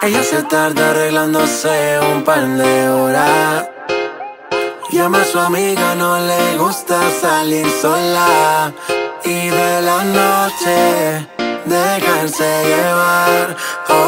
Ella se tarda arreglándose un par de horas. Llama a su amiga, no le gusta salir sola. Y de la noche dejarse llevar. Oh,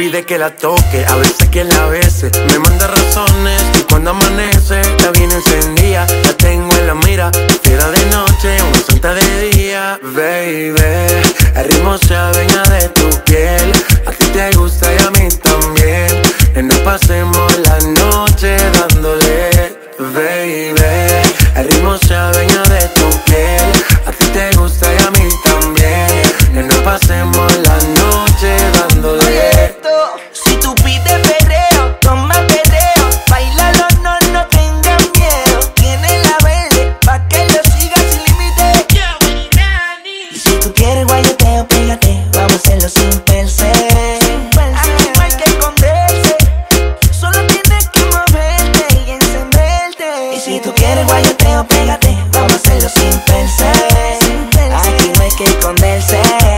que la toque, a veces que la veces Me manda razones y cuando amanece La viene encendida, la tengo en la mira Fiera de noche, una santa de día. Baby, el ritmo se adueña de tu piel A ti te gusta y a mí también En nos pasemos el guayoteo, pégate, vamos a hacerlo sin pensar. Sin pensar. Aquí no hay que esconderse.